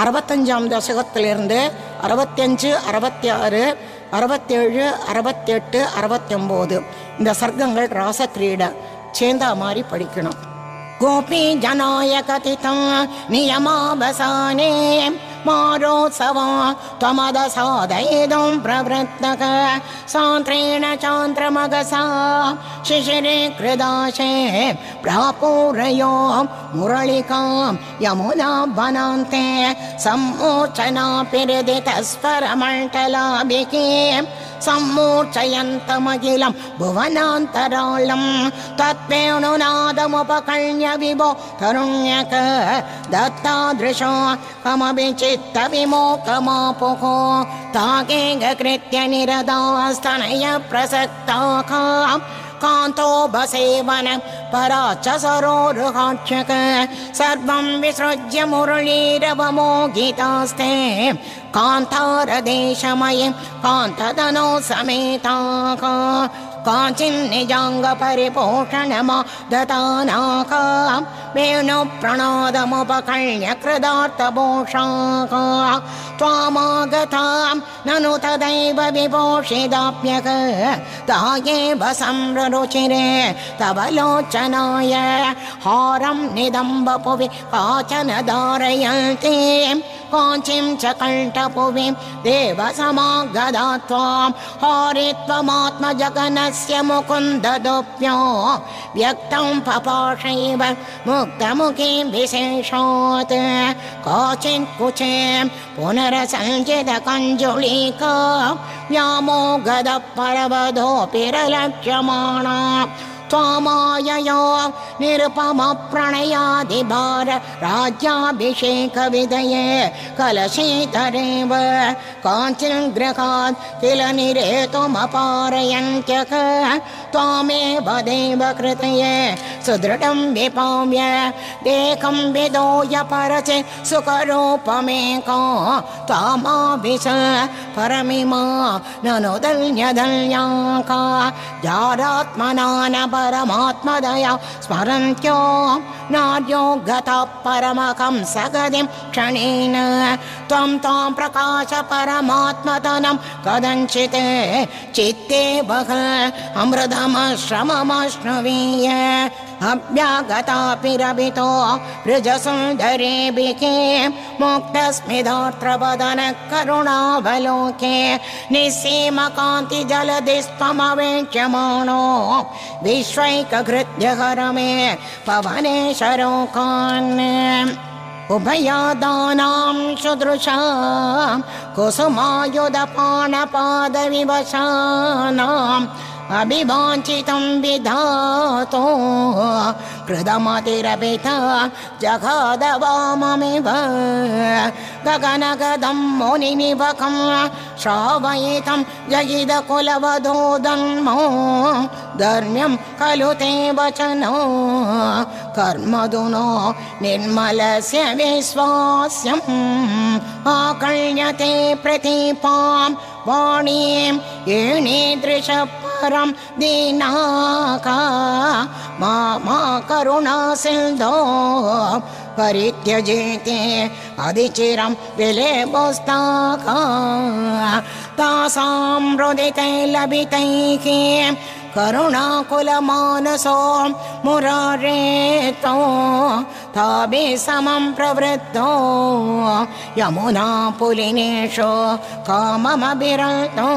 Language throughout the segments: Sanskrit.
அறுபத்தஞ்சாம் தசகத்திலிருந்து அறுபத்தஞ்சு அறுபத்தி ஆறு அறுபத்தேழு அறுபத்தெட்டு அறுபத்தொம்போது. இந்த சர்க்கங்கள் ராச கிரீடை சேந்தா மாதிரி படிக்கணும். கோபி ஜனாய கதிதம் நியமாபசானே. मारोत्सव त्वमदसादयिदुं प्रवृत्तक। सान्त्रेण चान्द्रमगसा शिशिरे कृदाशे प्रापूरयो मुरळिकां यमुना वनान्ते सम्मोचना पिरदितस्वरमण्डलाभिके सम्मूर्छयन्तमखिलं भुवनान्तराळं तत्वेणुनादमुपकर्ण्य विभो तरुण्यक दत्तादृशो कमपि चित्तविमोकमापुः ताके निरदास्तनय प्रसक्ताः कान्तो बसेवन परा च सरोरुहाक्षक सर्वं विसृज्य मुरळीरवमोगितास्ते कान्तारदेशमयीं कान्ततनो समेताः काचिन्निजाङ्गपरिपोषणमा दतानाका वेणुप्रणादमुपकर्ण्य कृदार्थपोषाः त्वामागतां ननु तदैव विपोषिदाप्यक तायेव संररुचिरे तव लोचनाय हारं निदम्बपुवि काचन धारयन्ति काञ्चिं च कण्ठपुविं देवसमागदा त्वां हारित्वमात्मजगनस्य मुकुन्ददोप्यो व्यक्तं पपाशैव मुक्तमुखीं विशेषात् काचित् कुचें पुनरसञ्चितकञ्जुलीका व्यामोगदः परवधोऽपि रलक्ष्यमाणा त्वामाययो निरुपमप्रणयादिभार राज्याभिषेकविधये कलशीतरेव काञ्चिन्गृहात् किल निरेतुमपारयन्त्यक त्वामेव देव कृतये सुदृढं विपाम्य देकं विदोय परचे सुखरूपमेको त्वामाभिष परमिमा ननुदल्यदल्याका जारात्मना न परमात्मदया स्मरन्त्यो नार्यो गता परमकं सगदिं क्षणेन त्वं त्वां प्रकाश परमात्मतनं कदञ्चित् चित्ते बह अमृतमश्रममश्नुवीय अभ्यागतापि रवितो वृजसुन्दरेभिके मुक्तस्मिदार्त्रवदन करुणावलोके निःसीमकान्तिजलदिस्त्वमवेक्ष्यमाणो विश्वैकघृत्यहर मे पवने शरोकान् उभयादानां सुदृशा कुसुमायुधपाणपादविवशानाम् अभिवाञ्छितं विधातो कृतमतिरपिता जगादवाममिव। गगनगदं मुनिनिभकं श्रावयितं जगिदकुलवधोदन्मो धर्म्यं खलु ते वचनो कर्मधुनो निर्मलस्य विश्वास्यम् आकर्ण्यते प्रतीपां वाणीं येणीदृश परं दीनाका। मा मा करुणा सिन्धो परित्यजेते अधिचिरं विलेबोस्ताका। तासां लभितैः करुणाकुलमानसो मुरारेतो ताभिः समं प्रवृत्तो यमुना पुलिनेषु काममभिरतो।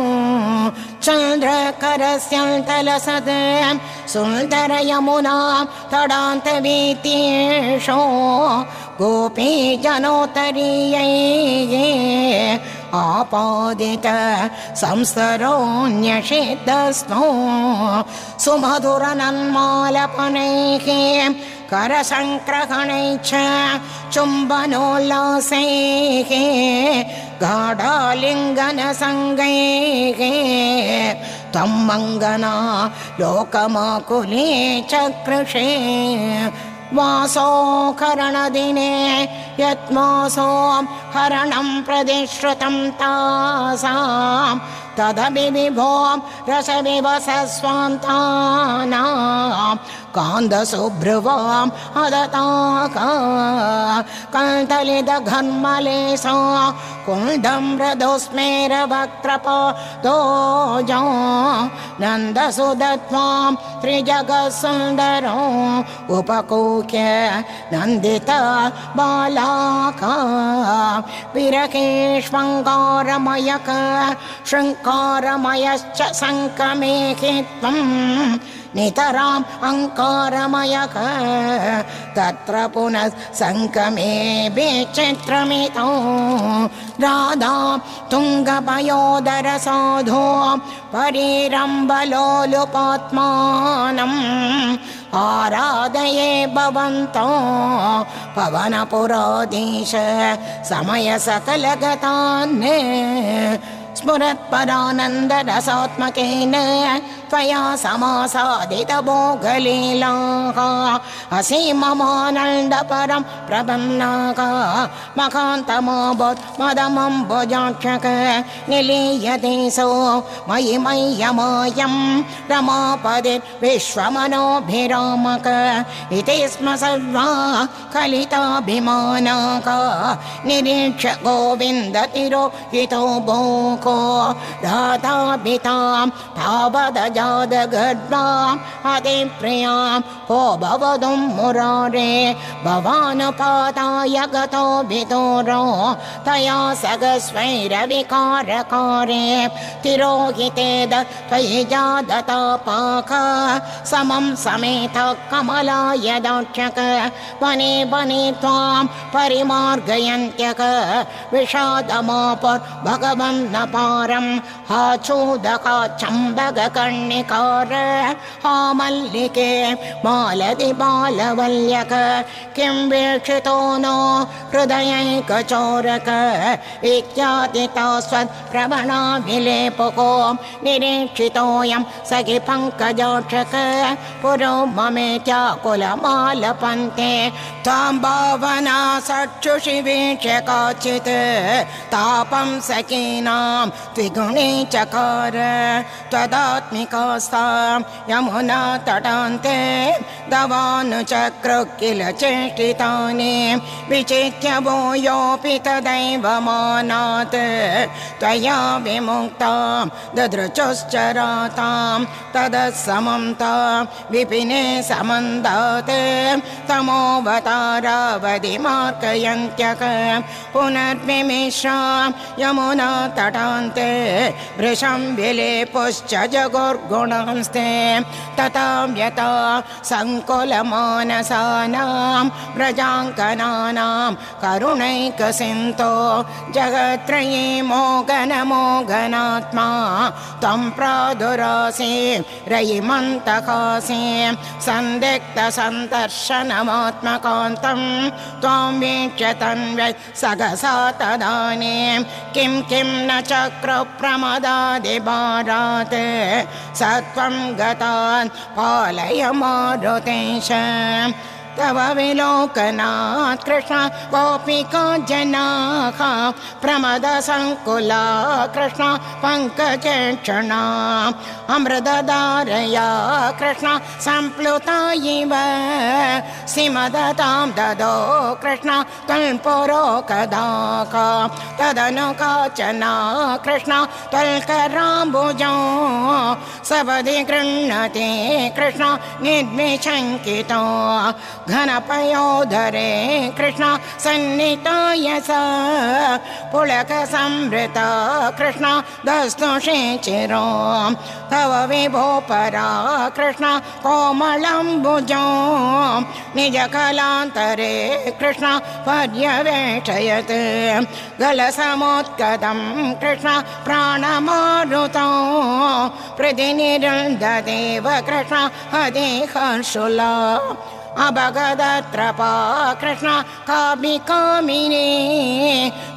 चन्द्रकरस्यन्तलसत् सुन्दरयमुना तडान्तवीतीषो गोपी जनोत्तरीयै आपादित संस्तरोऽन्यषिद्धस्तो सुमधुरनन्मालपनैः करसङ्क्रहणै च चुम्बनोल्लासैः गाढालिङ्गनसङ्गैः त्वं मङ्गना लोकमाकुले चकृषे वासोकरणदिने यत्मासो हरणं प्रदिश्रुतं तासां तदपि विभो रसविवसस्वान्तानां कान्दसुभ्रुवाम् अदताका कन्तलितघन्मलेश कुण्डं मृदुस्मेरवक्त्रपदोजो नन्दसुदत्वां त्रिजगत्सुन्दरो उपकूक्य नन्दित बालाका। विरकेष्वङ्गारमयक शृङ्गारमयश्च सङ्कमेहि त्वम् नितराम् अङ्कारमयक। तत्र पुनः सङ्कमे विचित्रमितो। राधा तुङ्गपयोदर साधो परिरम्बलोलुपात्मानम् आराधये भवन्तो। पवनपुराधीश समय सकलगतान्। स्फुरत्परानन्दरसात्मकेन त्वया समासादितभोगलीलाः। असीममानन्दपरं प्रपन्नाः। मकान्तमोबोत् मदमम्बुजाक्षक निलीयते सो। मयि मय्यमायं रमापदे विश्वमनोभिरामक। इति स्म सर्वा कलिताभिमानाः निरीक्ष्य गोविन्दतिरोहितो भोको दाताभितां तावदजादगर्भाम् अतिप्रियां को भवतुं मुरारे भवानुपादाय गतो विदूरो तया सगस्वैरविकारकारे तिरोहिते त्वयि जादतापाक समं समेत कमलाय दाक्षक वने वने त्वां परिमार्गयन्त्यक विषादमापर् भगवन्न पारं हा चोदका चम्बगकर्णिकार हा मल्लिके मालति बालवल्यक किं वीक्षितो नो हृदयैकचोरक इत्यादिता स्वत्प्रवणा विलेपको निरीक्षितोऽयं सखि पङ्कजोक्षक पुरो ममेत्याकुलमालपन्ते त्वां भावना सक्षुषि वीक्ष्य काचित् तापं सखीनां द्विगुणे चकार त्वदात्मिकास्तां यमुना तटान्ते दवानुचक्र किल चेष्टितानि विचित्य भूयोऽपि तदैव मानात् त्वया विमुक्तां ददृचुश्चरातां तदः समं तां विपिने समन्दात्। तमोवतारावधिमार्कयन्त्यक पुनर्विमिश्रां यमुना तटान्ते भृशं विलेपुश्च जगुर्गुणांस्ते तथा व्यता सङ्कुलमानसानां व्रजाङ्कनानां करुणैकसिन्तो जगत्त्रयी मोगनमोगनात्मा त्वं प्रादुरासि रयिमन्तकासि सन्दिग्धसन्दर्शनमात्मकान्तं त्वां वीक्ष्य तन्वै सगसा तदानीं किं किं न चक्र प्रमदादिभारात् सत्वं गतान् पालय मारुतेश तव विलोकनात् कृष्ण गोपिका जनाः प्रमदसङ्कुला कृष्ण पङ्कजक्षणा अमृतधारया कृष्ण सम्प्लुता इव, सिमदतां ददो कृष्ण त्वल्पुरो कदाक तदनु काचना कृष्ण त्वल्कराम्बुजो सपदि गृह्णते कृष्ण, निर्विशङ्कितो घनपयोधरे कृष्ण सन्निताय सा पुलकसंवृता कृष्ण दस्तुषे चिरो तव विभो परा कृष्ण कोमलम्बुजो निजकलान्तरे कृष्ण पर्यवेक्षयत् गलसमोत्कदं कृष्ण प्राणमारुतो प्रतिनिरुन्धदेव कृष्ण हदेहर्षुला अभगदत्रपा कृष्ण कामि कामिनी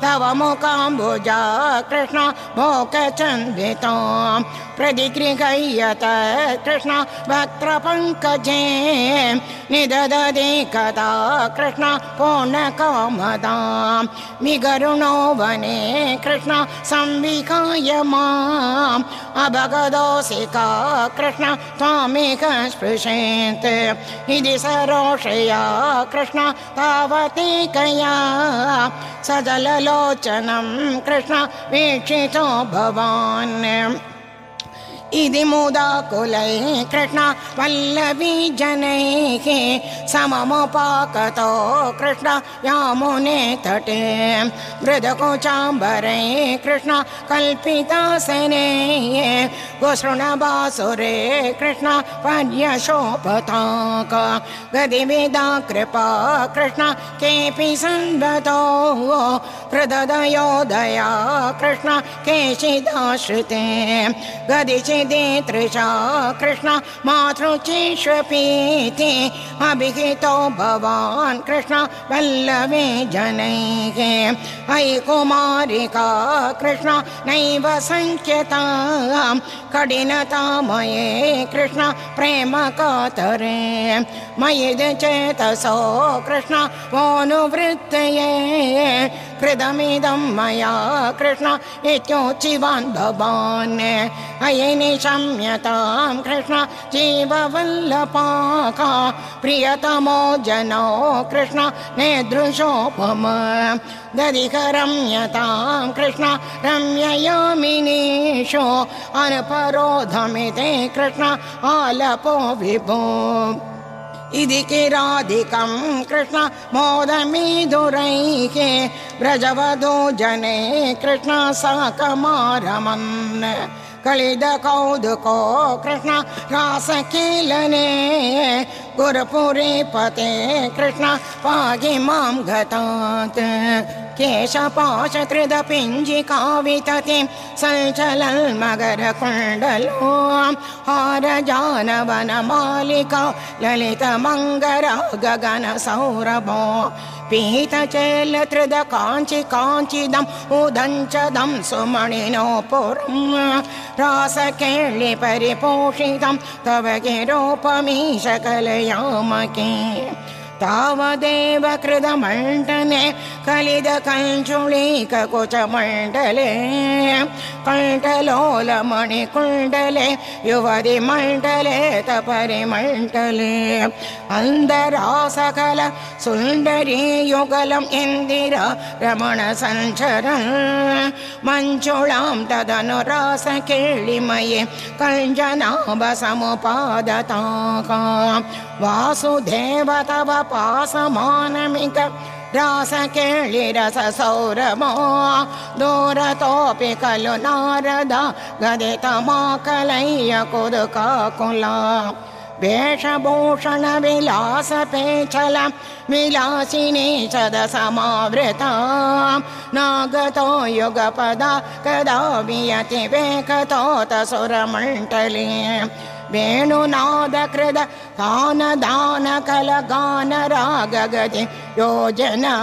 तव मुकाम्बुजा कृष्ण भोकचन्दितां प्रतिगृहयत कृष्ण वक्त्रपङ्कजे निददे कदा कृष्ण पूर्णकामदां विगरुणो वने कृष्ण संविकाय माम् अभगदोसिका कृष्ण त्वामेक स्पृशेत् इति सर्व रोषया कृष्ण तावतीकया सजललोचनं कृष्ण वीक्षितो भवान् इति मुदाकुलै कृष्ण वल्लवी जनैः सममुपाकतो कृष्ण यामुने तटे मृदकुचाम्बरे कृष्ण कल्पितासने गोसृणबासुरे कृष्ण पर्यशोपताक गदिवेदा कृपा कृष्ण केऽपि सन्वतो प्रददयोदया कृष्ण केचिदाश्रिते गदिचि तृषा कृष्ण मातृचिष्वपीति अभिहितो भवान् कृष्ण वल्लवे जनैः। अयि कुमारिका कृष्ण नैव सङ्ख्यता कठिनतामये कृष्ण प्रेम कातरे। मयि चेतसो कृष्ण मोनुवृत्तये कृतमिदं मया कृष्ण इत्योचिवान् भवान् अयनि क्षम्यतां कृष्ण जीववल्लपाका प्रियतमो जनो कृष्ण नेदृशोपम। दधिकरम्यतां कृष्ण रम्ययामिनीशो अनपरोधमिते कृष्ण आलपो विभो इति किराधिकं कृष्ण मोदमीधुरैः व्रजवधो जने कृष्ण साकमारमन् कलिद कौदुको कृष्ण रासकीलने गुरुपुरे पते कृष्ण पाहि मां गतात् विततिं सञ्चलन्मगरकुण्डलो हारजानवनमालिका ललितमङ्गरा गगनसौरभो पीतचेलत्रिद काञ्चि काञ्चिदम् उदञ्चदं सुमणिनो पुरं रासकेळि परिपोषितं तव गिरोपमीश कलयामके तावदेव कलिद कञ्चुळीककुचमण्डले कण्ठलोलमणिकुण्डले युवतिमण्डले तपरिमण्डले। अन्दरासकल सुन्दरी युगलम् इन्दिरा रमणसञ्चरन् मञ्चुळां तदनुरासकेळिमये कञ्जनाभसमुपादताका वासुदेव तव पासमानमिक रासकेळिरससौरमो दूरतोऽपि खलु नारद गदितमाकलय्य कुदुकाकुला वेषभूषणविलासपेचल विलासिनी सदसमावृता। नागतो युगपदा कदा वियति वेकतोत सुरमण्डले वेणुनादकृद कानदानकलगानरागगति योजना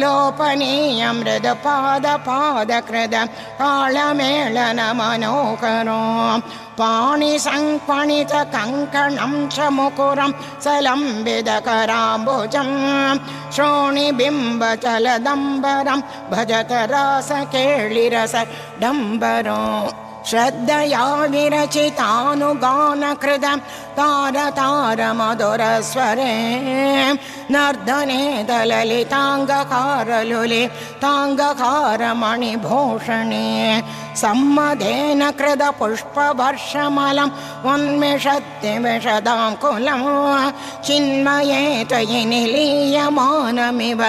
लोपनीय मृदपादपादकृद ताळमेळनमनोकरो पाणिसङ्क्वणित कङ्कणं च मुकुरं सलम्बिदकराम्बुजं श्रोणिबिम्बचलदम्बरं भजत रासकेळिरस डम्बरो श्रद्धया तारतारमधुरस्वरे नर्दने दललिताङ्गकारलुले ताङ्गकारमणिभूषणे सम्मदेन कृत पुष्पवर्षमलं उन्मिषत्ति विशदां कुलं चिन्मये त्वयि निलीयमानमिव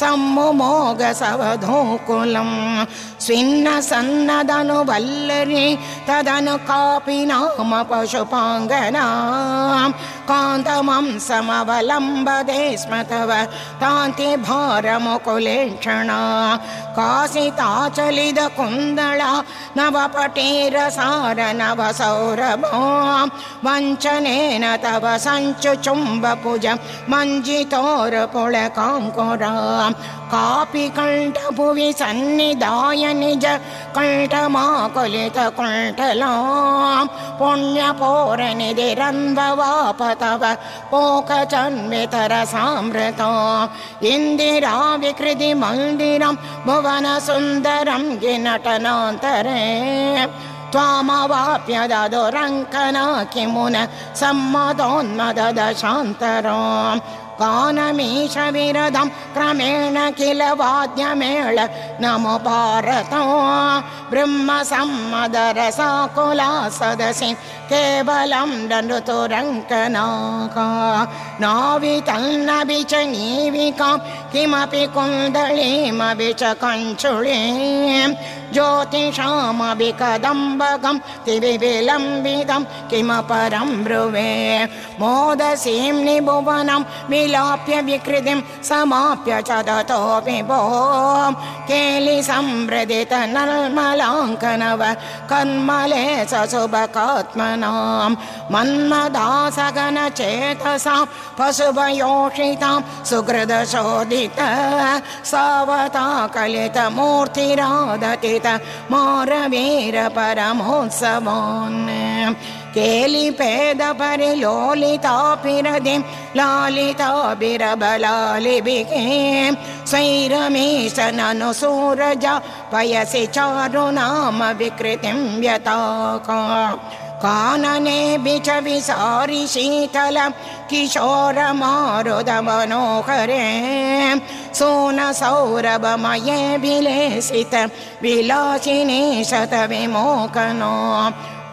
सम्मुमोगसवधूकुलं स्विन्नसन्नदनुवल्लरी तदनु कापि नाम पशुपाङ्गना come कान्तमं समवलम्बदे स्म तव कान्तिभारमुकुलेक्षणा कासिताचलितकुन्दळा नवपटेरसार नवसौरभो वञ्चनेन तव सञ्चुचुम्बभुज मञ्जितोरपुळकाङ्कुरा कापि कण्ठभुवि सन्निधाय निज कण्ठमाकुलितकुण्ठला। पुण्यपोरनिधिरन्ववाप तव पोकचन्वितरसामृता इन्दिरा विकृतिमन्दिरं भुवनसुन्दरं गिनटनान्तरे। त्वामवाप्य ददुरङ्कना किमुन सम्मदोन्मदशान्तराम् गानमीश विरदं क्रमेण किल वाद्यमेळ। नमो भारतो ब्रह्म सम्मदरसाकुला सदसि केवलं दनुतुरङ्कनाका नावितल्नबि च नीविकां किमपि कुन्दलीमपि च कञ्चुळीं ज्योतिषामपि कदम्बकं तिविविलम्बितं किमपरं ब्रुवे। मोदसीं निभुवनं विलाप्य विकृतिं समाप्य च ततोऽपि भो नर्मलाङ्कनव कन्मले स सुभकात्मनां मन्मदासगन चेतसां पशुभयोषितां सुहृदशोधित सावता कलितमूर्तिरादतित मारवीर परमोत्सवान्। केलिपेद परिलोलितापिरदिं लालिताभिरबलालिभिः स्वैरमीश ननु सूरजा पयसि चारु नाम विकृतिं व्यताका काननेऽपि च विसारि शीतल किशोरमारुदमनोहरे सोनसौरभमये विलेसित विलासिनी शतविमोकनो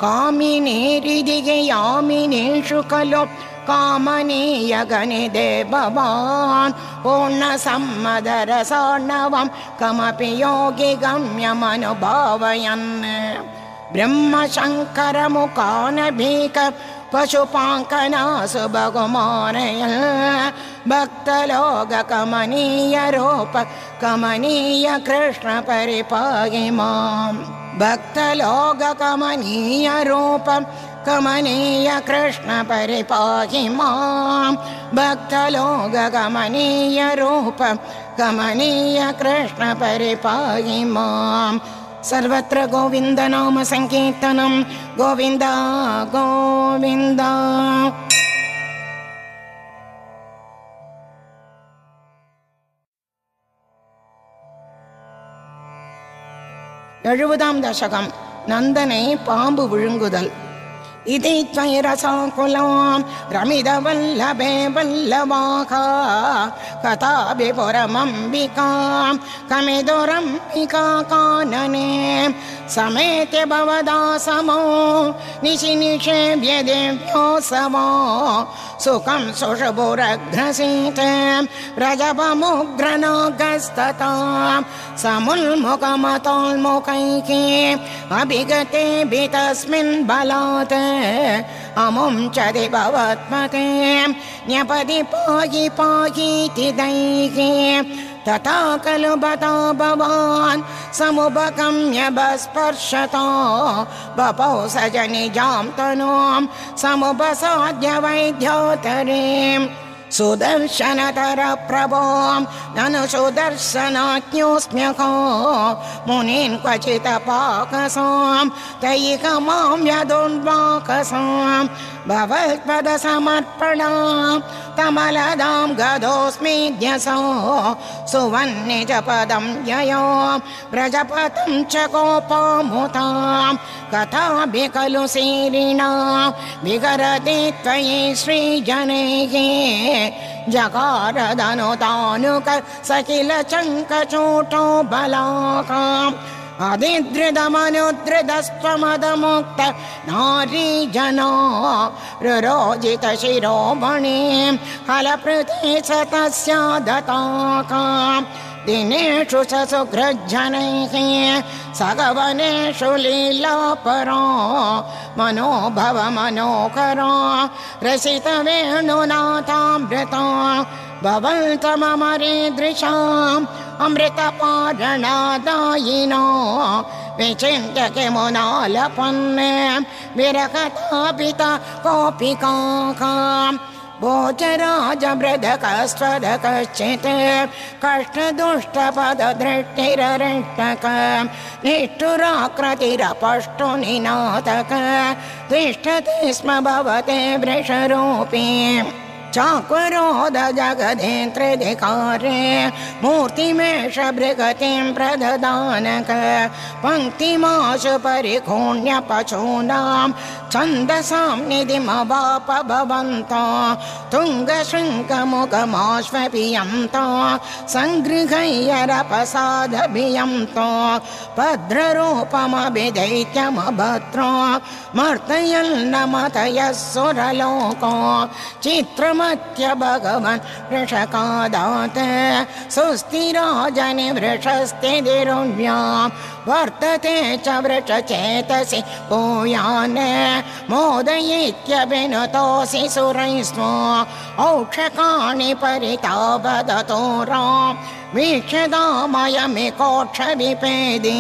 कामिनी हृदिगे यामिनीषु खलु कामनीय गणिदे भवान् पूर्णसम्मदरसार्णवं कमपि योगि गम्यमनुभावयन् ब्रह्मशङ्करमुखानभीक पशुपाङ्कनासु बहुमानय रूप कमनीय कृष्ण परिपाहि माम्। भक्तलोककमनीय रूप कमनीय कृष्ण परिपाहि मां भक्तलोककमनीय रूप कमनीय कृष्ण परिपाहि माम् सर्वत्र गोविन्दनाम सङ्कीर्तनं गोविन्द गोविन्द எழுபதாம் தசகம் நந்தனை பாம்பு விழுங்குதல் इति त्वयिरसाकुलां रमिदवल्लभे वल्लवाका कथाभिपुरमम्बिकां कमिदुरम्बिका कानने समेत्य भवदा समो निशि निषेव्य देव्योत्सवो सुखं सुषभुरघ्रसीत व्रजपमुग्रनागस्ततां समुन्मुखमतोन्मुखैके अभिगते तस्मिन् बलात् अमुं च पाहीति दैहे तथा खलु बता भवान् समुपगम्य बस्पर्शतो। बपौ स ज निजां तनूं समुपसाद्य वैद्योतरीम् सुदर्शनतर प्रभों ननु सुदर्शनाज्ञोऽस्म्यको मुनीन् क्वचित् पाकसां तैकमां यदुन्वाकसां भवत्पदसमर्पणां कमलदां गदोऽस्मीद्यसो सुवन्निजपदं ययो व्रजपतं च कोपामुतां कथाभि खलु सीरिणा विगरति त्वयि श्रीजनैः जकारदनुतानुक सकिल चङ्कचोटो बलाकाम् अधिधृतमनुधृतस्त्वमदमुक्त नारी जना रुरोजित शिरोमणि। हलपृते स तस्य दताकाम् दिनेषु स सुहृज्जनैः सगवनेषु लीलापरा मनोभव मनोकरा रसितवेणुनाथामृता भवन्तममरीदृशाम् अमृतपारणदायिनो विचिन्त्य किमुनालपन् विरकतापिता कोऽपिकाकाम् भोजराजमृदकस्त्वदकश्चित् कष्टदुष्टपददृष्टिररिष्टक निष्ठुराकृतिरपष्टुनिनाथक तिष्ठति स्म भवते वृषरूपी चाक्वरोद जगदेन्द्रधिकारे मूर्तिमेष भृगतिं प्रददानक पङ्क्तिमाशु परिकोण्यपशूनां छन्दसां निधिमवाप भवन्त तुङ्गशृङ्गमुखमाश्वपियन्त सङ्गृहय्यरपसादभियन्त भद्ररूपमभिदैत्यमभद्र मर्तयन्नमतयः सुरलोको चित्रमत्य भगवन् वृषकादात् सुस्थिराजनि वृषस्थितिरुण्यां वर्तते च वृषचेतसि भूयान् मोदयित्यभिनुतोऽसि सुरैस्व औक्षकाणि परितावदतो राम वीक्षदामयमिकोक्षविपेदे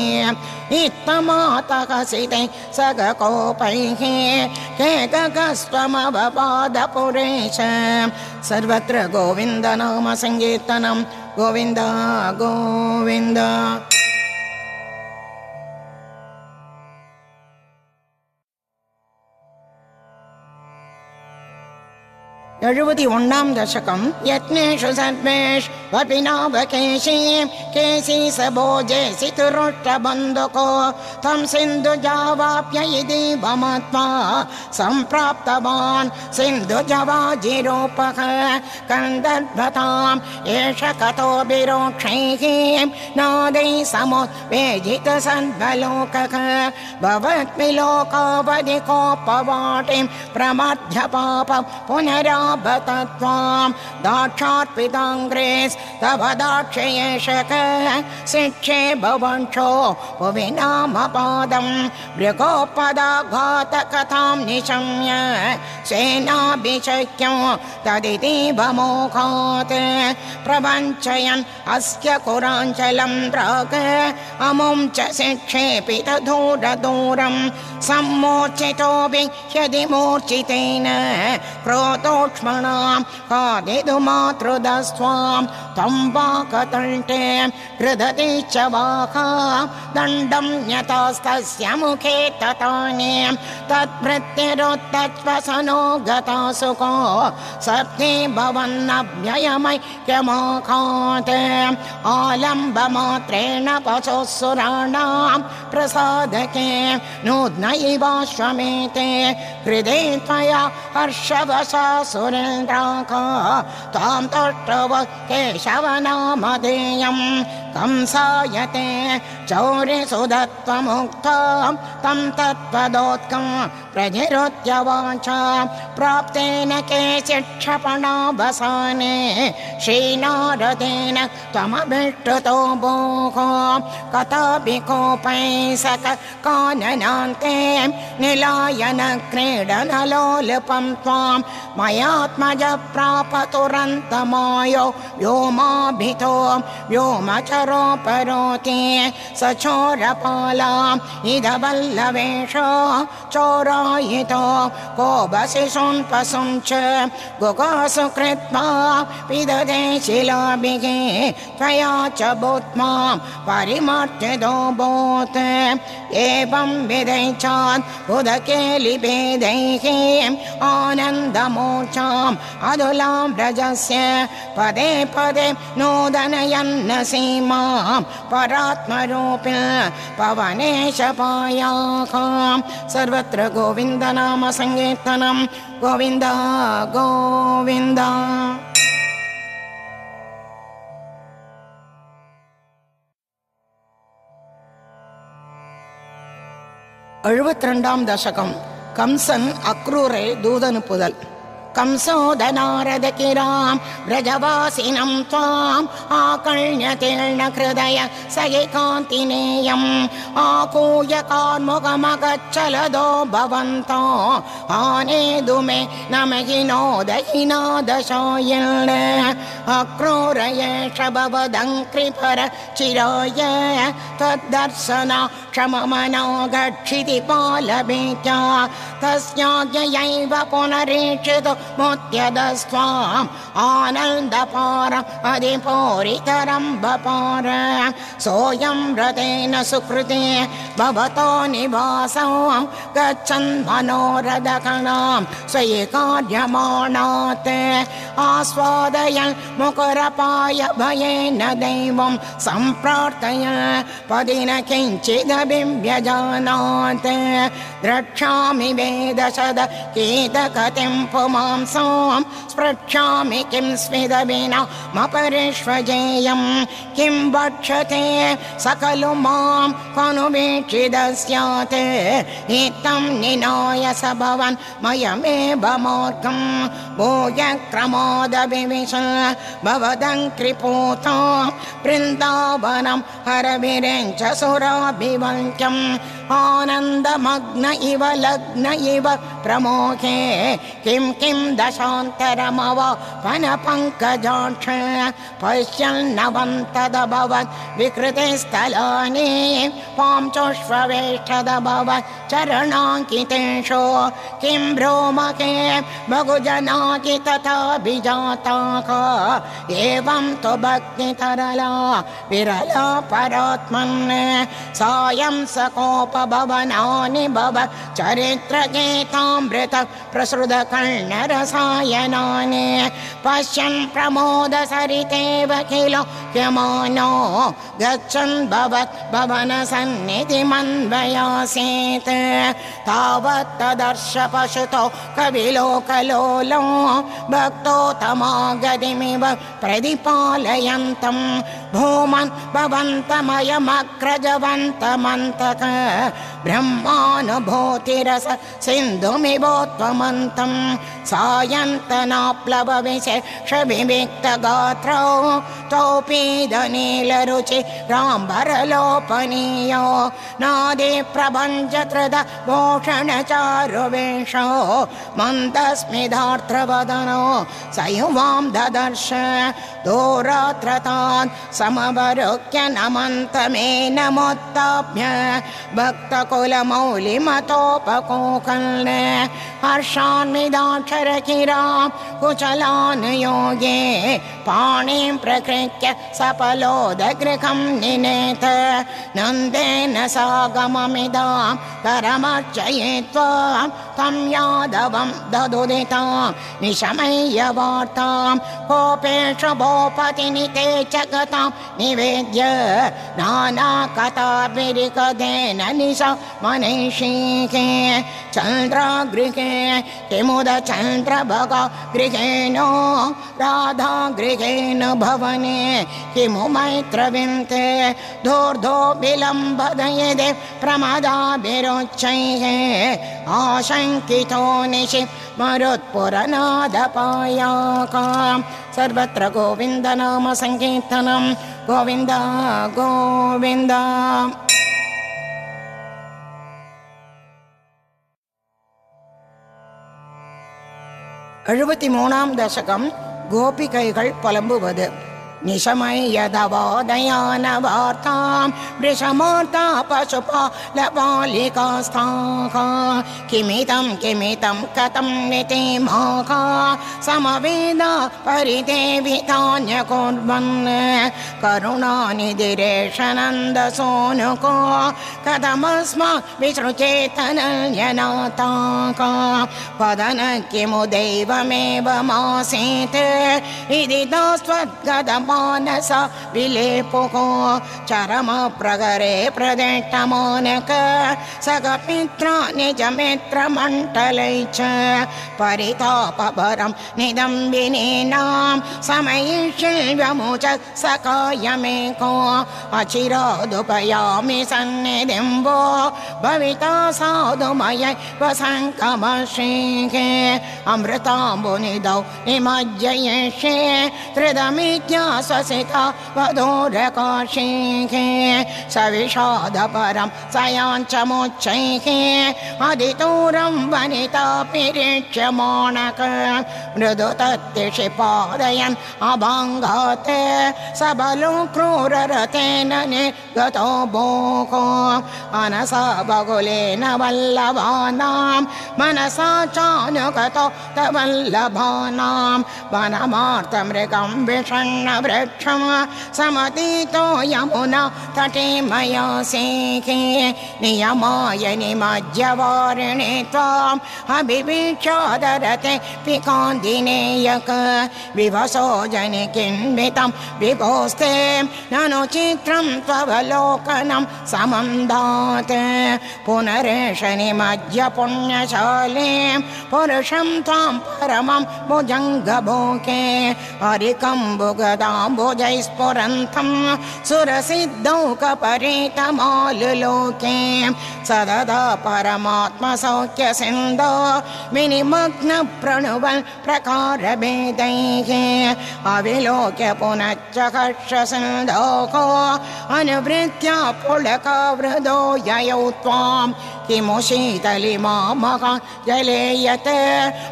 इत्थमातकसिते सगकोपैः केककस्त्वमवपादपुरेश। सर्वत्र गोविन्दनाम सङ्कीर्तनं गोविन्द गोविन्द எழுபத்தி ஒண்ணாம் தசகம் யத்னேஷு சர்வேஷ் வபினாவகேஷி கேசி சபோஜேசி திருஷ்ட பந்துகோ தம் சிந்து ஜாவாப்ய இதி பமத்வா सम्प्राप्तवान् सिन्धुजवाजिरूपः कन्दर्भताम् एष कतोभिरोक्षैः नादै समुद्वेजितसद्वलोकः भवद्विलोकावधिकोपवाटिं प्रमध्य पापं पुनराभतत्वां दाक्षार्पिताङ्ग्रेस्तव दाक्षयेषक शिक्षे भवन्शो भुवि नामपादं मृगोपदाघातकथां निशम्य सेनाभिषक्यो तदिति भमोघात् प्रवञ्चयन् अस्य कुराञ्चलं प्राक् अमुं च शिक्षेऽपि तदूरदूरं सम्मूर्छितोऽपि ह्यदि मूर्छितेन क्रोधोक्ष्मणां खादितुमातृदस्त्वां तं वाकतण्टे कृदति च वाका दण्डं न्यतास्तस्य मुखे ततानि। तत्भृत्तिरुत्तत्वसनो गता सुखो। सत्ये भवन्नव्ययमैक्यमाखात् आलम्बमात्रेण पशुसुराणां प्रसादके। नूत्नैवाश्वमेते हृदे त्वया हर्षवशा त्वां तुष्टव केशवनामधेयं कंसायते चौर्यसुधत्वमुक्तां तं तत्त्वदोत्कं प्रधिरुत्यवाच प्राप्तेन केचिक्षपणावसाने श्रीनारदेन त्वमभिष्टतो भोः। कथापि कोपै सक काननान्ते। निलायन क्रीडनलोलपं त्वां। मयात्मज प्रापतुरन्तमायो। व्योमाभितो। व्योमचरोपरोति। सचोरपालाम् इदवल्लवेश चोरायितो को पशुं च गुगासु कृत्वा पिदते शिलाभिः त्वया च भूत्मां परिमर्तितो भूत्। एवं विदैचान् उदके लिभेदैः आनन्दमोचाम् अदुलां व्रजस्य पदे पदे नोदनयन्न सीमां परात्मरूपी पवनेश पायाः सर्वत्र गोविन्दनाम सङ्कीर्तनं गोविन्द गोविन्द எழுபத்தி ரெண்டாம் தசகம் கம்சன் அக்ரூரை தூதனுப்புதல் कंसोदनारदकिरां व्रजवासिनं त्वाम् आकर्ण्यतीर्ण हृदय सयिकान्तिनेयम् आकूय कार्मुकमगच्छलदो भवन्तो आनेदु मे न दहिना दशायण अक्रूरयेष भवदङ्कृपर चिराय तद्दर्शन क्षममनो गच्छिति पालभीत्या तस्याज्ञयैव पुनरीक्षितो मोत्यदस्त्वाम् आनन्दपारम् अधिपूरितरम्बपार सोऽयं व्रतेन सुकृते भवतो निवासं गच्छन् मनोरथकणां स्वयि कार्यमाणात् आस्वादयन् मुकुरपाय भयेन दैवं सम्प्रार्थय पदिन किञ्चिदभिव्यजानात् द्रक्ष्यामि कीतकतिं पुमांसां स्पृक्षामि किं स्मिदविना मपरिष्वजेयं। किं वक्षते सकलु मां क्वनुवीक्षितस्यात् इत्थं निनाय स भवन् मयमेव मोर्गं। भूयक्रमोदविविश भवदं कृपूता वृन्दावनं हरविरेञ्च सुराभिवङ्क्यम् आनन्दमग्न इव लग्न इव प्रमोखे किं किं दशान्तरमव वनपङ्कजाक्ष पश्यन्नवन्तदभवत्। विकृते स्थलानि पां चोष्वेष्ठदभवत् चरणाङ्कितेषु। किं भ्रूमके बहुजनाकि तथाभिजाताः। एवं तु भक्तितरला विरला परात्मन्। सायं स कोपभवनानि भव चरित्रगीतामृत प्रसृतकर्णरसायनानि पश्यन् प्रमोदसरितेव किल यमानो गच्छन् भवत् भवनसन्निधिमन्वयासीत् तावत् तदर्श पशुतो कविलोकलोलो भक्तो तमागतिमिव प्रतिपालयन्तं भूमन् भवन्तमयमग्रजवन्तमन्तक ब्रह्मानुभूतिरस सिन्धुमिवोत्वमन्तं सायन्तनाप्लवविशे क्षविविक्तगात्रौ तोपीदनीलरुचि राम्बरलोपनीयो नादे प्रभञ्जकृत भूषणचारुवेषो मन्दस्मितार्त्रवदनो स युवां ददर्श दोरात्रतान् समवरुक्य नमन्तमे नमोत्ताभ्य भक्तकुलमौलिमतोपकोकल् हर्षान्विदाक्षरकिरां कुचलान् योगे पाणिं प्रकृत्य सफलोदगृहं निनेत। नन्देन सागममिदां करमर्चयित्वा तं यादवं ददुदितां निशमय्य वार्तां। कोपेश भूपतिनिते च गतां निवेद्य नानाकथाभिरिकथेन निशा मनीषीके चन्द्रगृहे किमुद चन्द्रभग गृहेण राधा गृहेण भवने किमु मैत्रविन्ते धूर्धो विलम्बदयदे प्रमदाभिरुच्चैः आशङ्कितो निशि मरुत्पुरनादपायाकां सर्वत्र गोविन्दनाम सङ्कीर्तनं गोविन्द गोविन्द எழுபத்தி மூணாம் தசகம் கோபிகைகள் புலம்புவது. निशमयदवोदयानवार्तां वृषमूर्ता पशुपालबालिकास्थाः किमितं किमितं कथं नितिमाः समवेद परिदेवितान्यकुर्वन्। करुणानिधिरेशनन्दसोनुको कथमस्मात् विसृचेतनयनाताः वदन किमु दैवमेव मासीत् इति दोस्त्वद्गदम् मानस विलेपुको चरम प्रगरे प्रदेष्टमानक सगमित्र निजमित्रमण्डलै च परितापभरं निदम्बिनीनां समयिष्यमुच सकायमेको अचिरादुपयामि सन्निधिं वो भविता साधुमय वसङ्कमश्रीके अमृताम्बुनिदौ निमज्जयिष्ये त्रिदमित्या स्वसिता वधूरकाशीके सविषादपरं सयाञ्चमुच्चैः अधिदूरं वनितापिरीक्ष्य क्रियमाणक मृदु तत्तिषिपादयन् अभङ्गात् सबलो क्रूररथेन निर्गतो भोको। मनसा बगुलेन वल्लभानां मनसा चानुगतो तवल्लभानां वनमार्तमृगं विषण्णवृक्षं समतीतो यमुना तटे मया सेखे। नियमाय निमज्जवारिणे त्वाम् पिकान्दिनेयक विभसो जनि किन्वितं विभोस्ते ननु चित्रं त्ववलोकनं समं दात्। पुनरेष निमज्य पुण्यशाले पुरुषं त्वां परमं भुजङ्गभोके हरिकम्बुगदाम्बुजै स्फुरन्तं सुरसिद्धौकपरितमालुलोके। सददा परमात्मसौख्य सिन्धो प्रकारभेदैः। अविलोक्य पुनश्च हर्ष सिन्धोको अनुवृत्य पुलकवृदो ययौ त्वां किमु शीतलिमामः जले यत्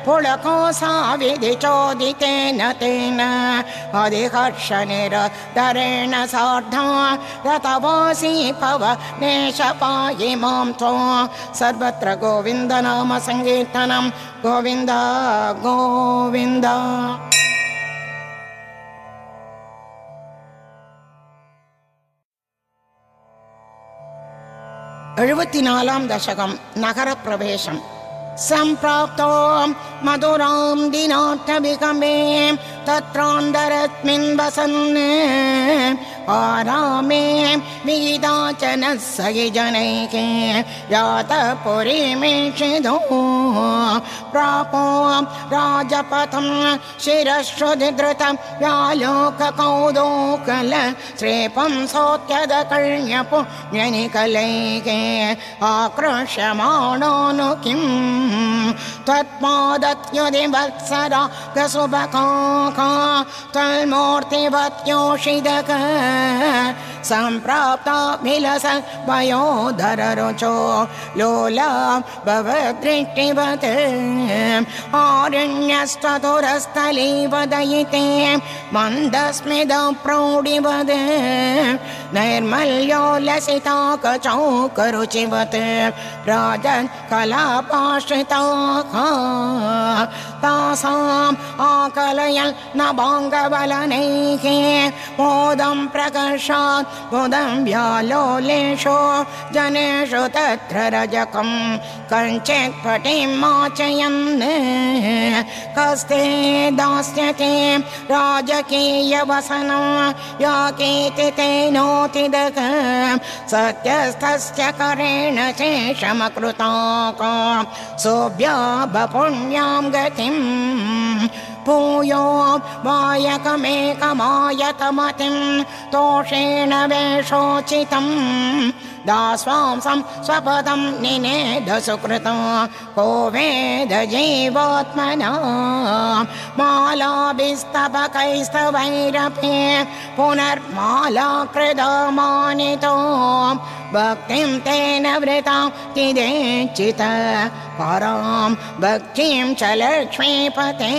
पुलको सा विधि चोदितेन तेन अधिहर्षनिरधरेण सार्धं रतवासी पव नेशपायि मां त्वां। सर्वत्र गोविन्द नाम सङ्कीर्तनं गोविन्द गोविन्द एवतिनालां दशकं नगरप्रवेशं सम्प्राप्तो मधुरां दिनाटमिकमे तत्रान्तरस्मिन् वसन् आरामे विहिताचनः सहि जनैः जातपुरीमेषिधो प्रापो राजपथं शिरश्रुधिधृतं व्यालोककौदोकल श्रेपं सोत्यदकर्ण्यपुण्यनिकलैः आकृष्यमाणो किम् त्वत्पादत्युदिवत्सरा गसुभकाका त्वल्मूर्तिवत्योषिदक सम्प्राप्ता विलस वयोधररुचो लोला भवदृष्टिवत्। आरण्यस्त्वतुरस्थलीवदयिते मन्दस्मिद प्रौढिवद नैर्मल्योल्लसिताकचौकरुचिवत् राजन् कलापाश्रिताः। तासाम् आकलयन् नभाङ्गबलनैः मोदं प्रकर्षात् मुदं व्यालोलेषु। जनेषु तत्र रजकं कञ्चित् पटिं माचयन्। कस्ते दास्यते राजकीयवसनं या कीति तेनोतिदक सत्यस्थस्य करेण शेषमकृताका सोऽभ्या बपुण्यां गतिम् भूयो वायकमेकमायतमतिं तोषेण वेषोचितं दास्वांसं स्वपदं निनेद सुकृतं को वेद जीवात्मना मालाभिस्तपकैस्तवैरपि पुनर्माला कृतमानितो भक्तिं तेन वृतां किदेचित परां भक्तिं च लक्ष्मीपते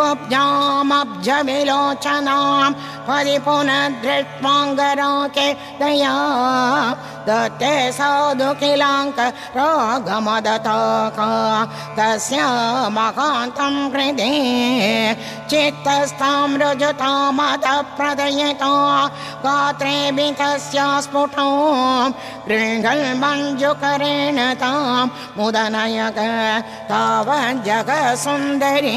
ब् जलो परिपुनधृष्टाङ्गरो के दया, दत्ते सौदुखिलाङ्क हृदय तस्य रजता हृदि चित्तस्तामृजुतामदप्रदयितो गात्रे भी वितस्य स्फुटो गृङ्गल्मञ्जुकरेण तां मुदनयक तावज्जगसुन्दरी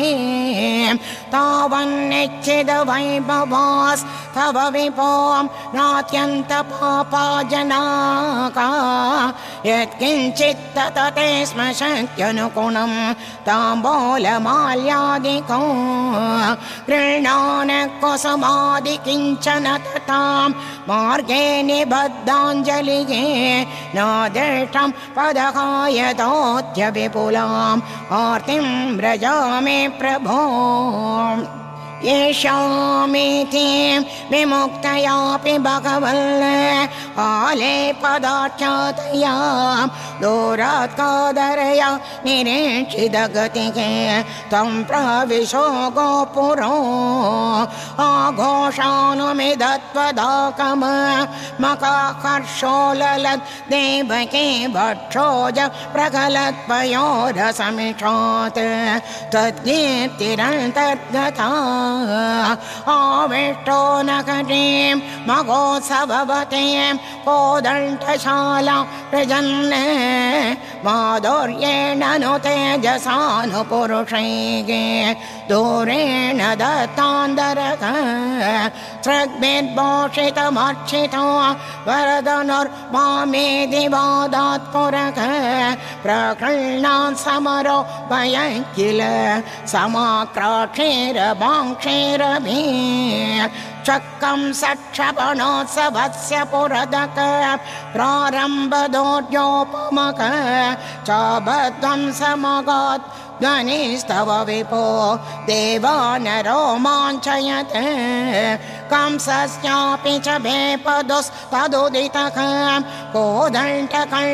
तावन्निच्छिदवैभवास् नात्यन्तपापा जनाका यत्किञ्चित् तते स्म शक्यनुगुणं ताम्बूलमाल्यादिको। गृह्णान कुसुमादिकिञ्चन ततां मार्गे निबद्धाञ्जलिः न दृष्टं पदकायतोऽद्य विपुलाम् आर्तिं व्रजामि प्रभो येषामिति विमुक्तयापि भगवल् आले पदाक्षातया दूरात् कादरया निरीक्षितगतिः तं प्रविशो गोपुरो आघोषानुमिदत्वदाकम मकाकर्षोललद् देवके भक्षोज प्रगलत्पयोरसमिषात् तद्कीर्तिरन्तर्गता आविष्टो नगरीं मगोत्सववतीं कोदण्डशाला प्रजन् माधुर्येण नु तेजसानुपुरुषैः दूरेण दत्तान्दरक वरदनुर्मामेदि वादात् पुरक प्रकृणान् समरो भयं किल समाक्राक्षेरवाङ्क्षेरभि चक्रं सक्षपणोत्सवस्य पुरदक प्रारम्भदोर्योपमक। च बद्धं समगात् ध्वनिस्तव विपो देवानरोमाञ्चयत् कंसस्यापि च भेपदुस्तदुदितः कोदण्टकण्ठत्वये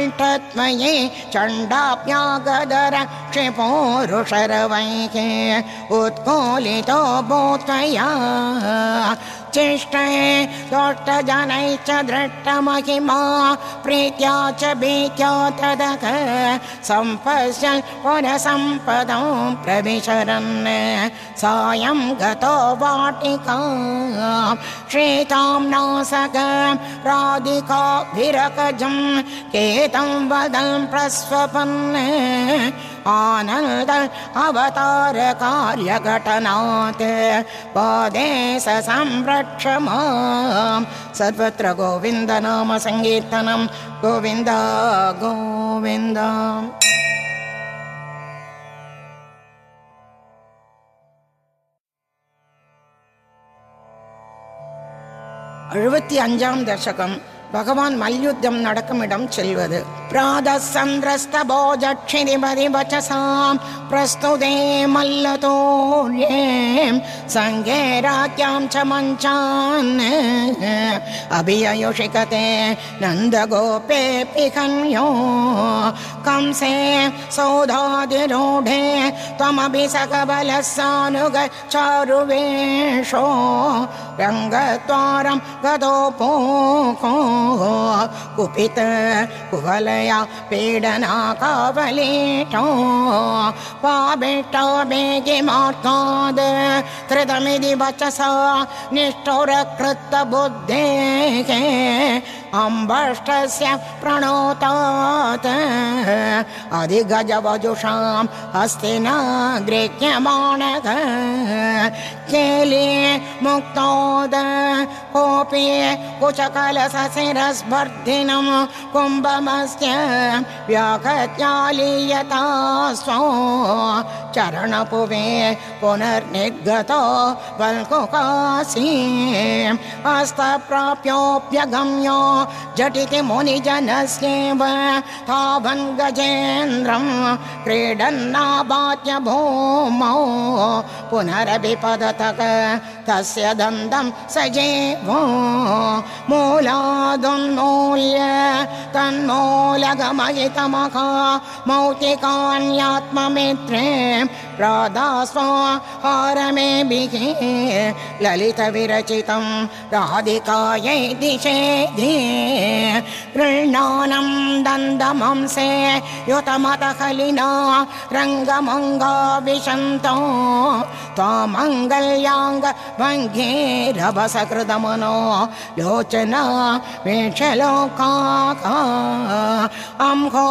चण्डाप्यागदर क्षिपोरुषरवैके उत्कोलितो भूत्वया चेष्टे दोष्टजनै च दृष्टमहिमा प्रीत्या च भीत्या तदक सम्पश्यन् पुनसम्पदं प्रविशरन्। सायं गतो वाटिका श्वेतां नासक राधिकाभिरकजं केतं वदं प्रस्वपन् आनन्द अवतार कार्यघटनात् पादे स संरक्ष मां सर्वत्र गोविन्दनाम सङ्कीर्तनं गोविन्द गोविन्द எழுபத்தி அஞ்சாம் தசகம் பகவான் மல்யுத்தம் நடக்கும் இடம் செல்வது பிராத சந்திரஸ்த போஜக்ஷிதிபதி வச்சசாம் பிரஸ்துதே மல்லதோர்யே சங்கே ராஜ்யாம் ச மஞ்சான் அபியயுஷிகதே நந்தகோபே பிகன்யோ कंसे सौधादिरूढे त्वमपि सकबलः सानुग चारुवेषो रङ्गद्वारं गतो पोको कुपित कुवलया पीडना कावलीटो। पाबिष्टो बेगिमार्ताद् त्रितमिति वचसा निष्ठुरकृतबुद्धेः अम्बष्टस्य प्रणोतात्। अधिगजवजुषां हस्तिना गृह्यमाणः। केली मुक्तोद कोऽपि कुचकलसशिरस्पर्धिनं कुम्भमस्य व्याघत्यालीयता स्वो। चरणपुवे पुनर्निर्गतो वल्कुकासी। हस्तप्राप्योऽप्यगम्यो झटिति मुनिजनस्येव तावन् गजेन्द्रं क्रीडन्नाबाद्य भूमौ पुनरभिपदतक तस्य दन्तं सजेवो मूलादुन्मूल्य तन्मूलगमयितमका मौतिकान्यात्ममित्रे हारमेभिः ललितविरचितं राधिकायै दिशेधि गृह्णानं दन्दमंसे युतमतकलिना रङ्गमङ्गा विशन्तो त्वामङ्गल्याङ्ग भङ्गेरभसकृतमनो लोचना वीक्षलोकाका अंहो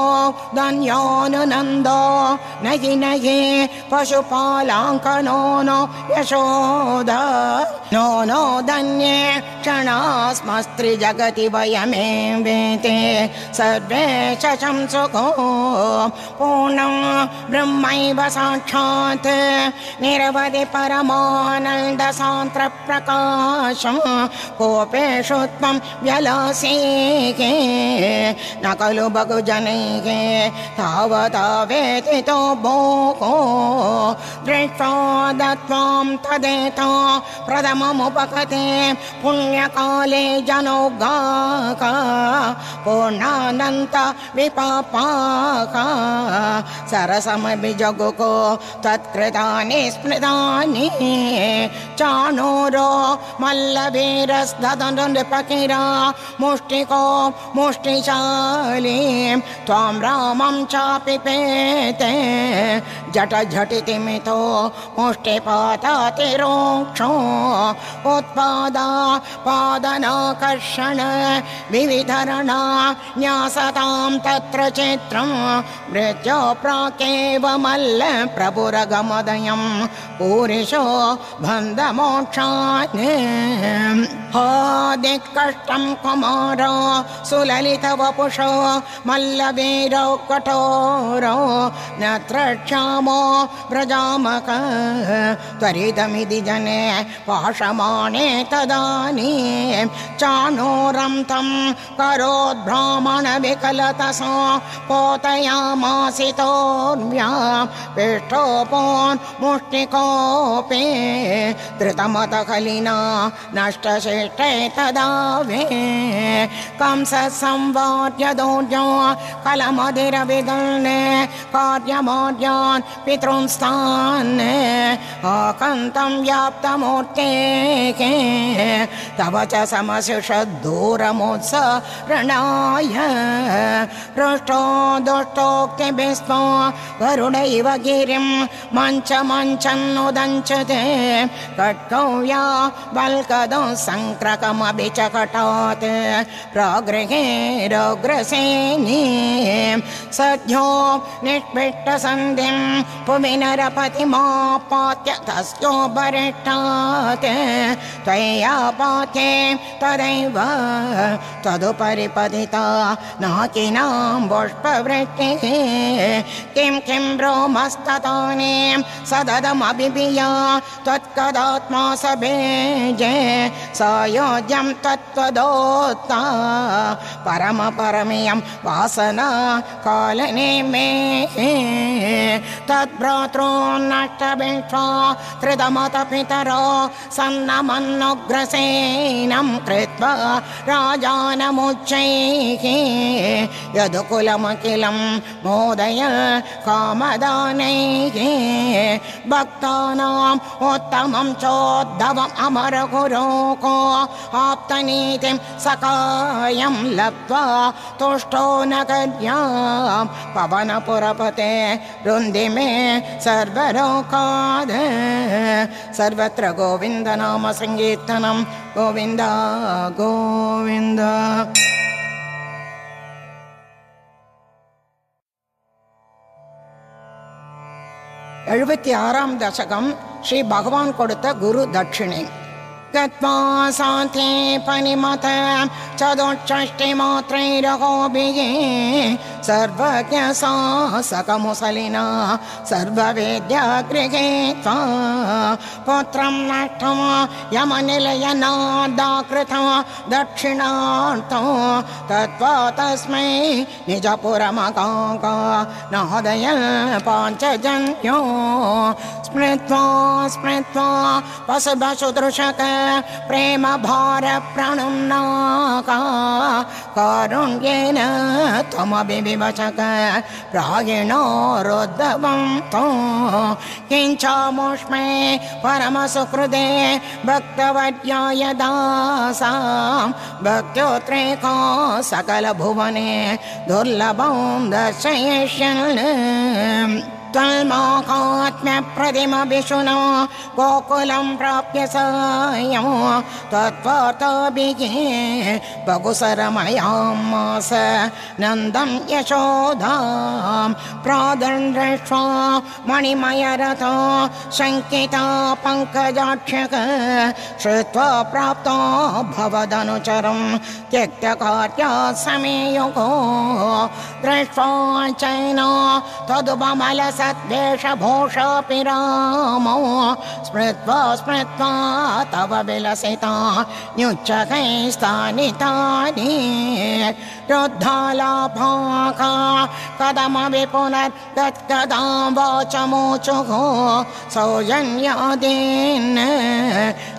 धन्योनुनन्दो नयि नयि पशुपालाङ्कनो नो यशोद नो नो धन्ये क्षणास्मस्त्रिजगति वयमे वेते। सर्वे शशंसुको पूर्णं ब्रह्मैव साक्षात्। निरवधि परमानन्दसान्त्रप्रकाशं कोपेषु त्वं व्यलासेः न खलु बहुजनैः तावता वेदितो भोः दृष्ट्वा दत्त्वां तदेतो प्रथममुपकते पुण्यकाले जनोगाका पूर्णानन्त विपापाका सरसमभिजगुको तत्कृतानि स्मृतानि चाणूरो मल्लवीरस्दनृपकिरा मुष्टिको मुष्टिशाली त्वां रामं चापि पेते झट झटिति मितो मुष्टिपातातिरोक्षो उत्पादा पादनाकर्षण विविधरणा न्यासतां तत्र चित्रं। मृत्यो प्राकेव मल्ल प्रभुरगमदयं। पूरिशो बन्धमोक्षान् दिक्कष्टं कुमार सुललितवपुषो मल्लवीरौ कठोरौ। नत्र क्षामो व्रजामक त्वरितमिति जने, पाशमाने तदानीं चाणूरं तं करोद्ब्राह्मणविकलतसा पोतयामासितोर्व्या पिष्ठोपोन् मुष्टिकोऽपि धृतमतकलिना नष्टशिष्टे तदा वे कंस संवार्य दोर्यो कलमधिरविदल्ने कार्यमार्यान् पितॄंस्तान् आकन्तं व्याप्तमूर्तेः। तव च समशिषद्दूरमुत्सरणाय पृष्ठो दुष्टोक्तिभिस्त्वा गरुडैव गिरिं मञ्च मञ्चन्नुदञ्चते कट्कौया बल्कदो सङ्क्रकमपि च कटात्। प्रागृहेरग्रसेनी सद्यो निष्पिष्टसन्धिं पुविनरपतिमापात्य तस्योपरिष्टात् त्वयापात्ये तदैव तदुपरि पतिता नाकिनां पुष्पवृष्टिः। किं किं ब्रोमस्ततानीं सददमभिभिया त्वत्कदात्मा सभेजे सायोज्यं तत्त्वदोत्ता। परमपरमियं वासना कालने मे। तद्भ्रातॄन्नष्टभिष्वा त्रिदमतपितरो सन्नमन्नुग्रसेनं कृत्वा राजानमुच्चैः यदुकुलमखिलं मोदय कामदानैः भक्तानाम् उत्तमं चोद्धवम् अमरगुरोको आप्तनीतिं सकायं लब्ध्वा तुष्टो नगर्यां पवनपुरपते रुन्दिमे सर्वरोकाद सर्वत्र गोविन्दनाम सङ्कीर्तनं गोविन्द गोविन्द எழுபத்தி ஆறாம் தசகம் ஸ்ரீ பகவான் கொடுத்த குரு தட்சிணை गत्वा साथे पनिमत चतुष्षष्टिमात्रैरहोभिः सर्वज्ञ सकमुसलिना, सर्ववेद्यगृहे त्वा पुत्रं नष्टं यमनिलयनादाकृतं दक्षिणार्थं तत्त्वा तस्मै निजपुरमगागा नादय पाञ्चजन्यो। स्मृत्वा स्मृत्वा पशुभसुदृशक प्रेम प्रणुन्नाका कारुण्येन त्वमपि विवशक प्रायिणो रोद्धवं तो। किञ्चामुष्मे परमसुहृदे भक्तवर्याय दासां। भक्त्योत्रेको सकलभुवने दुर्लभं दर्शयिष्यन्। त्वल्माहात्म्यप्रतिमभिषुना गोकुलं प्राप्य सायं त्वत्वार्ताभिः बहुसरमयां मास नन्दं यशोधां प्रादण्ड्रष्ट्वा मणिमयरथा शङ्किता पङ्कजाक्षक श्रुत्वा प्राप्तो भवदनुचरं त्यक्तकार्या समेयुगो दृष्ट्वा चैना तदुपमलसद्वेषभूषापि रामो स्मृत्वा स्मृत्वा तव विलसिता। न्युच्चकैस्तानि तानि रुद्धालाभाका कदमपि पुनर्गत्कदा वाचमोचुः सौजन्यादीन्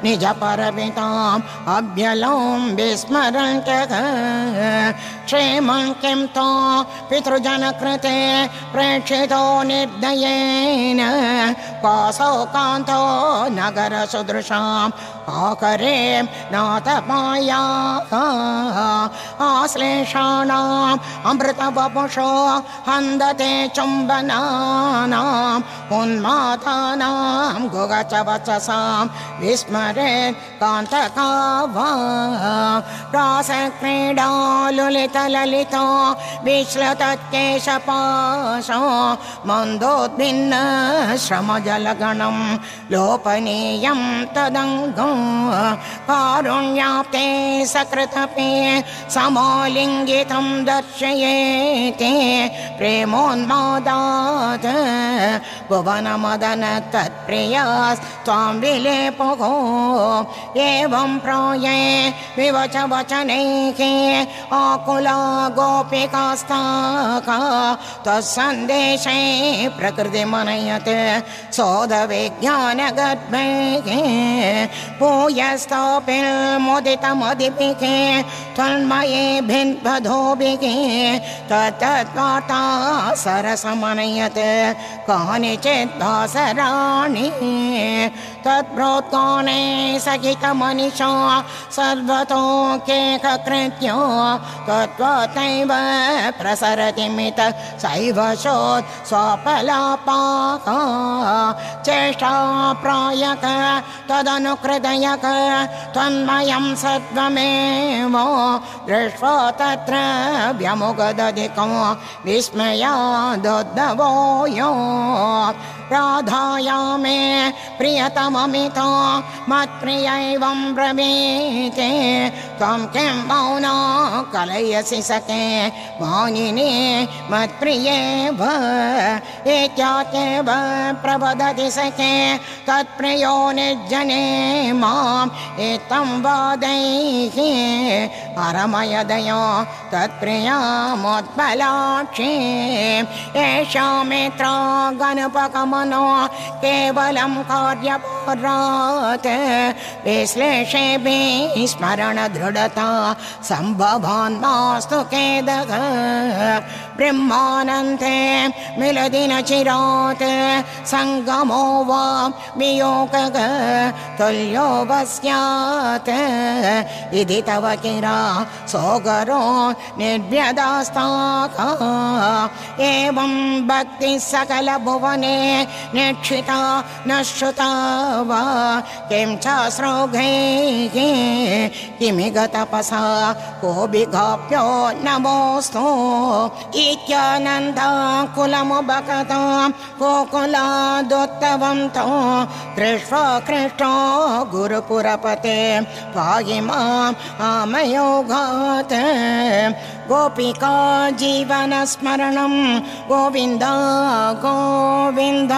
निजपरपिताम् अभ्यलों विस्मरन्तः क्षेमं किं तो पितृजनकृते प्रेक्षितो निर्दयेन। कासौ कान्तो नगरसुदृशाम् आकरे नातपाया आश्लेषाणाम् अमृतवपुषो हन्दते चुम्बनानाम् उन्मातानां गुगच वचसां विस्मरेत् कान्तका वा रासक्रीडा ललितललितो मन्दोद्भिन्न श्रमजलगणं लोपनीयं तदङ्गम्। कारुण्याप्ते सकृतपि समोलिङ्गितं दर्शयेते प्रेमोन्मादात्। भुवनमदन तत्प्रियास्त्वां विलेपुगो एवं प्राये विवच वचनैः आकुला गोपिकास्ताका तत्सन्देशे प्रकृतिमनयत् सोदविज्ञानगर्भैः भूयस्तोपिल्मुदितमुदिपिके त्वन्मये भिन्वधोभिके तत्तद्वार्ता सरसमनयत् कानिचित् दासराणि तत्प्रोत्काने सहितमनिषा सर्वतो केककृत्यो तत्त्वतैव प्रसरति मित सैव शोत् स्वपलापाः चेष्टा प्रायक तदनुकृदयक त्वन्मयं सत्त्वमेव दृष्ट्वा तत्र व्यमुगदधिको विस्मयादोद्भवो यो राधाया मे प्रियतममितो मत्प्रियैवं ब्रवीते। त्वं किं मौना कलयसि सखे मौनिने मत्प्रियेव इत्यात्येव प्रवदति सखे तत्प्रियो निर्जने माम् एतं वादैः परमयदयो तत्प्रियामोत्पलाक्षी एषा मित्रा गणपकमनो केवलं कार्यपुरात्। विश्लेषे स्मरणदृढता सम्भवान् ब्रह्मानन्ते मिलदिनचिरात् सङ्गमो वा वियोगः तुल्यो वस्यात्। इति तव किरा सोगरो निर्व्यदास्ताका एवं भक्तिः सकलभुवने निक्षिता न श्रुता वा किं च श्रोघैः किमि गतपसा कोऽपि गाप्यो नमोऽस्तु इत्यानन्दा कुलमुपगता गोकुलादुत्तवन्तो दृष्ट्वा कृष्णो गुरुपुरपते पाहि माम् आमयोगात्। गोपिका जीवनस्मरणं गोविन्द गोविन्द